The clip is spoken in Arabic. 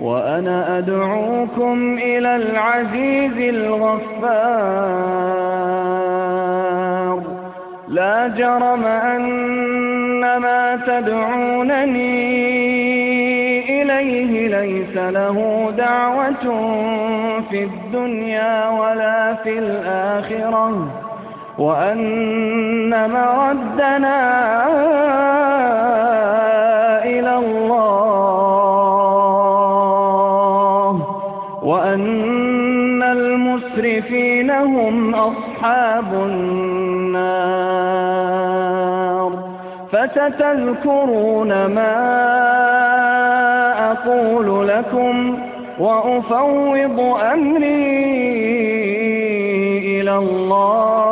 وأنا أدعوكم إلى العزيز الغفار. لا جرم أن ما تدعونني إليه ليس له دعوة في الدنيا ولا في الآخرة. وأن مردنا وأن المسرفين هم أصحاب النار فستذكرون ما أقول لكم وأفوض أمري إلى الله